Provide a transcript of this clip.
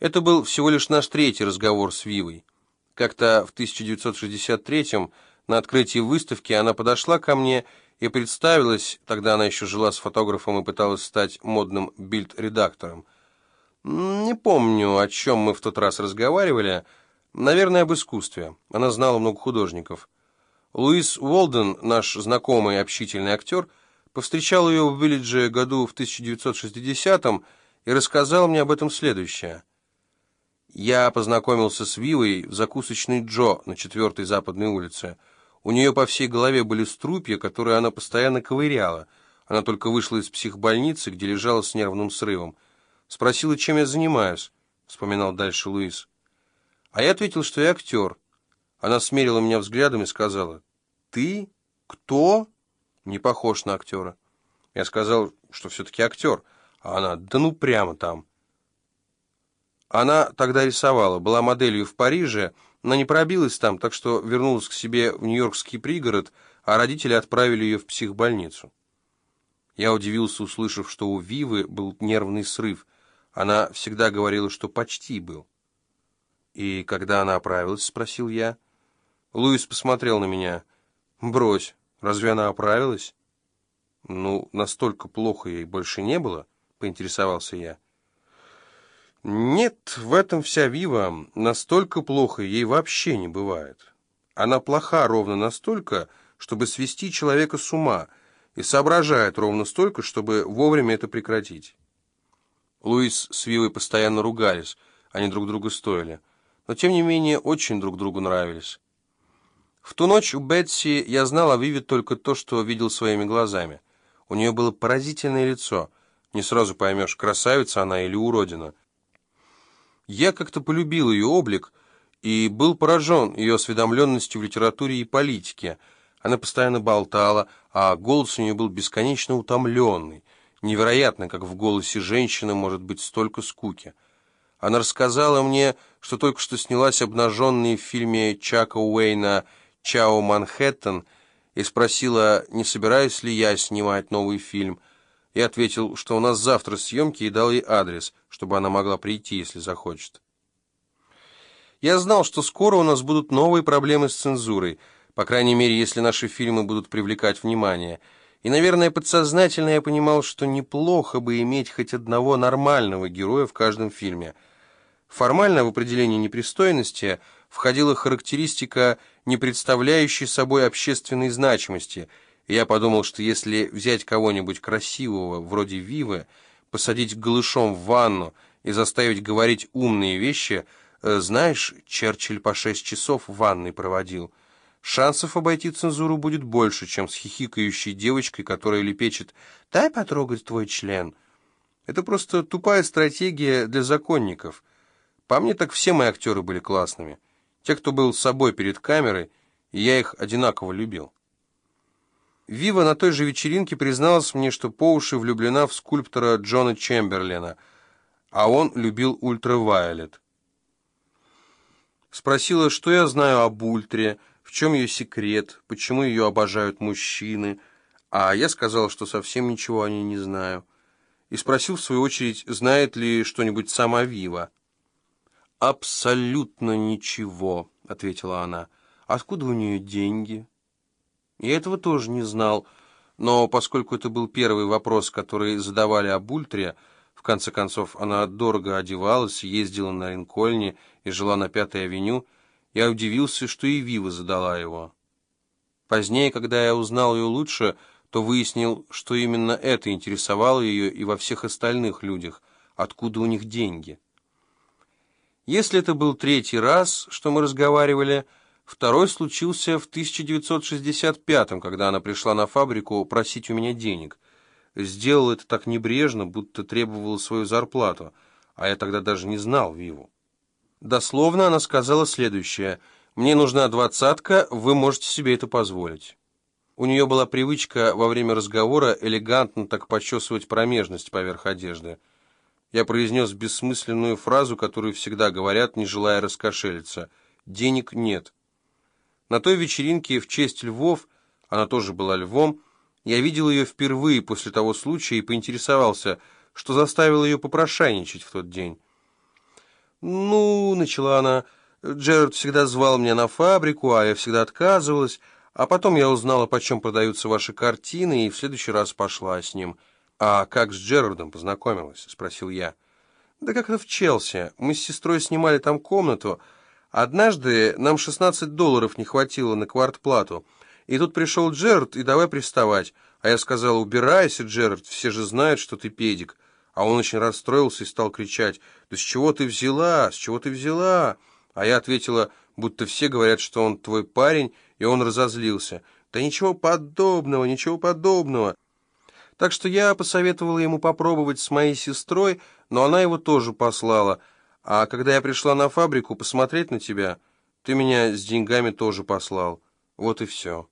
Это был всего лишь наш третий разговор с Вивой. Как-то в 1963-м на открытии выставки она подошла ко мне и представилась, тогда она еще жила с фотографом и пыталась стать модным бильд-редактором. Не помню, о чем мы в тот раз разговаривали, наверное, об искусстве. Она знала много художников. Луис Уолден, наш знакомый общительный актер, повстречал ее в Виллидже году в 1960-м и рассказал мне об этом следующее. Я познакомился с Вивой в закусочной Джо на четвертой западной улице. У нее по всей голове были струпья, которые она постоянно ковыряла. Она только вышла из психбольницы, где лежала с нервным срывом. Спросила, чем я занимаюсь, вспоминал дальше Луис. А я ответил, что я актер. Она смерила меня взглядом и сказала, «Ты? Кто?» «Не похож на актера». Я сказал, что все-таки актер. А она, «Да ну прямо там». Она тогда рисовала, была моделью в Париже, но не пробилась там, так что вернулась к себе в Нью-Йоркский пригород, а родители отправили ее в психбольницу. Я удивился, услышав, что у Вивы был нервный срыв. Она всегда говорила, что почти был. «И когда она оправилась?» — спросил я. Луис посмотрел на меня. «Брось, разве она оправилась?» «Ну, настолько плохо ей больше не было?» — поинтересовался я. Нет, в этом вся Вива. Настолько плохо ей вообще не бывает. Она плоха ровно настолько, чтобы свести человека с ума, и соображает ровно столько, чтобы вовремя это прекратить. Луис с Вивой постоянно ругались, они друг друга стоили, но тем не менее очень друг другу нравились. В ту ночь у Бетси я знал о Виве только то, что видел своими глазами. У нее было поразительное лицо. Не сразу поймешь, красавица она или уродина. Я как-то полюбил ее облик и был поражен ее осведомленностью в литературе и политике. Она постоянно болтала, а голос у нее был бесконечно утомленный. Невероятно, как в голосе женщины может быть столько скуки. Она рассказала мне, что только что снялась обнаженной в фильме Чака Уэйна «Чао Манхэттен» и спросила, не собираюсь ли я снимать новый фильм – и ответил, что у нас завтра съемки, и дал ей адрес, чтобы она могла прийти, если захочет. Я знал, что скоро у нас будут новые проблемы с цензурой, по крайней мере, если наши фильмы будут привлекать внимание. И, наверное, подсознательно я понимал, что неплохо бы иметь хоть одного нормального героя в каждом фильме. Формально в определении непристойности входила характеристика, не представляющей собой общественной значимости – я подумал, что если взять кого-нибудь красивого, вроде Вивы, посадить голышом в ванну и заставить говорить умные вещи, э, знаешь, Черчилль по шесть часов в ванной проводил. Шансов обойти цензуру будет больше, чем с хихикающей девочкой, которая лепечет «дай потрогать твой член». Это просто тупая стратегия для законников. По мне так все мои актеры были классными. Те, кто был собой перед камерой, я их одинаково любил. Вива на той же вечеринке призналась мне, что по уши влюблена в скульптора Джона Чемберлена, а он любил ультравайолет. Спросила, что я знаю об ультре, в чем ее секрет, почему ее обожают мужчины, а я сказал, что совсем ничего о ней не знаю. И спросил, в свою очередь, знает ли что-нибудь сама Вива. «Абсолютно ничего», — ответила она. «Откуда у нее деньги?» Я этого тоже не знал, но поскольку это был первый вопрос, который задавали об Ультре, в конце концов она дорого одевалась, ездила на Линкольне и жила на Пятой авеню, я удивился, что и Вива задала его. Позднее, когда я узнал ее лучше, то выяснил, что именно это интересовало ее и во всех остальных людях, откуда у них деньги. Если это был третий раз, что мы разговаривали, Второй случился в 1965 когда она пришла на фабрику просить у меня денег. Сделал это так небрежно, будто требовала свою зарплату, а я тогда даже не знал Виву. Дословно она сказала следующее. «Мне нужна двадцатка, вы можете себе это позволить». У нее была привычка во время разговора элегантно так почесывать промежность поверх одежды. Я произнес бессмысленную фразу, которую всегда говорят, не желая раскошелиться. «Денег нет». На той вечеринке в честь львов, она тоже была львом, я видел ее впервые после того случая и поинтересовался, что заставило ее попрошайничать в тот день. «Ну», — начала она, — «Джерард всегда звал меня на фабрику, а я всегда отказывалась, а потом я узнала, почем продаются ваши картины, и в следующий раз пошла с ним». «А как с Джерардом познакомилась?» — спросил я. «Да как-то в Челси. Мы с сестрой снимали там комнату. Однажды нам 16 долларов не хватило на квартплату. И тут пришел Джерард и давай приставать. А я сказал, убирайся, Джерард, все же знают, что ты педик. А он очень расстроился и стал кричать, «Да с чего ты взяла? С чего ты взяла?» А я ответила, будто все говорят, что он твой парень, и он разозлился. «Да ничего подобного, ничего подобного». Так что я посоветовала ему попробовать с моей сестрой, но она его тоже послала. А когда я пришла на фабрику посмотреть на тебя, ты меня с деньгами тоже послал. Вот и все.